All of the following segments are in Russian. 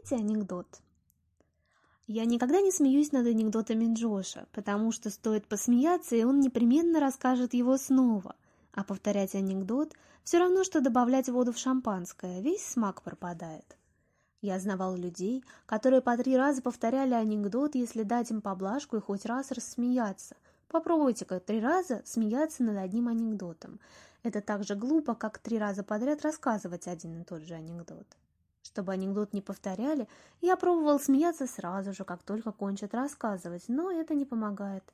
знаете анекдот? Я никогда не смеюсь над анекдотами Джоша, потому что стоит посмеяться, и он непременно расскажет его снова. А повторять анекдот все равно, что добавлять воду в шампанское, весь смак пропадает. Я знавал людей, которые по три раза повторяли анекдот, если дать им поблажку и хоть раз рассмеяться. Попробуйте-ка три раза смеяться над одним анекдотом. Это так же глупо, как три раза подряд рассказывать один и тот же анекдот. Чтобы анекдот не повторяли, я пробовал смеяться сразу же, как только кончат рассказывать, но это не помогает.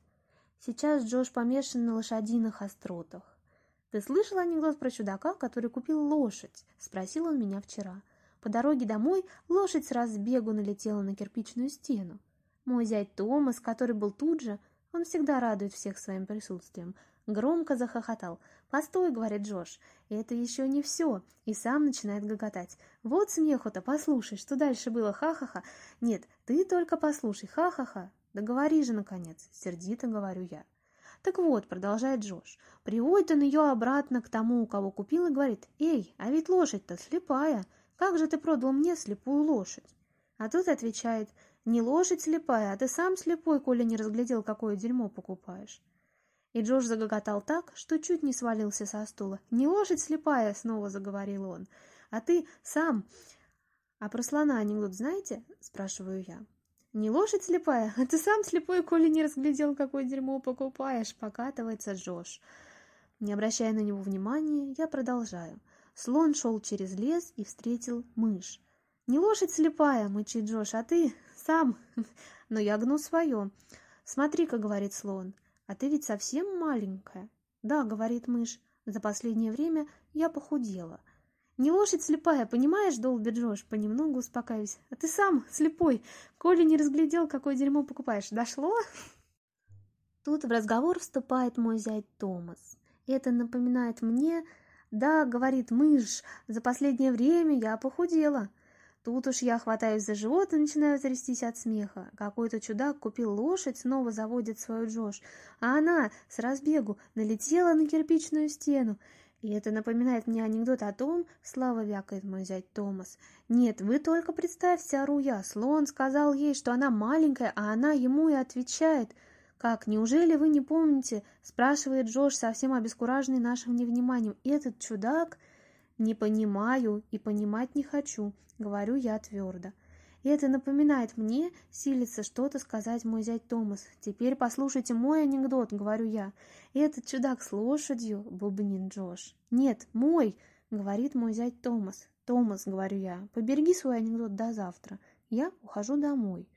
Сейчас Джош помешан на лошадиных остротах. «Ты слышал анекдот про чудака, который купил лошадь?» – спросил он меня вчера. По дороге домой лошадь с разбегу налетела на кирпичную стену. Мой зять Томас, который был тут же, он всегда радует всех своим присутствием – Громко захохотал. «Постой!» — говорит Джош. «Это еще не все!» И сам начинает гоготать. «Вот смеху-то! Послушай, что дальше было! Ха-ха-ха!» «Нет, ты только послушай! Ха-ха-ха!» «Договори же, наконец!» — сердито говорю я. «Так вот», — продолжает Джош, — приводит он ее обратно к тому, у кого купил, и говорит, «Эй, а ведь лошадь-то слепая! Как же ты продал мне слепую лошадь?» А тот отвечает, «Не лошадь слепая, а ты сам слепой, коли не разглядел, какое дерьмо покупаешь». И Джош загоготал так, что чуть не свалился со стула. «Не лошадь слепая!» — снова заговорил он. «А ты сам...» «А про слона анекдот знаете?» — спрашиваю я. «Не лошадь слепая, а ты сам слепой, коли не разглядел, какое дерьмо покупаешь!» — покатывается Джош. Не обращая на него внимания, я продолжаю. Слон шел через лес и встретил мышь. «Не лошадь слепая!» — мычит Джош, «а ты сам!» «Но я гну свое!» «Смотри-ка!» — говорит слон — «А ты ведь совсем маленькая». «Да», — говорит мышь, — «за последнее время я похудела». «Не лошадь слепая, понимаешь?» — долбит Джош. Понемногу успокаиваюсь. «А ты сам слепой. Коля не разглядел, какое дерьмо покупаешь. Дошло?» Тут в разговор вступает мой зять Томас. Это напоминает мне... «Да», — говорит мышь, — «за последнее время я похудела». Тут уж я хватаюсь за живот и начинаю трястись от смеха. Какой-то чудак купил лошадь, снова заводит свою Джош, а она с разбегу налетела на кирпичную стену. И это напоминает мне анекдот о том, слава вякает мой зять Томас. Нет, вы только представьте, ору я. Слон сказал ей, что она маленькая, а она ему и отвечает. «Как, неужели вы не помните?» – спрашивает Джош, совсем обескураженный нашим невниманием. «Этот чудак...» «Не понимаю и понимать не хочу», — говорю я твердо. И это напоминает мне, силится что-то сказать мой зять Томас. «Теперь послушайте мой анекдот», — говорю я. «Этот чудак с лошадью», — бубнин Джош. «Нет, мой», — говорит мой зять Томас. «Томас», — говорю я, — Поберги свой анекдот до завтра. Я ухожу домой».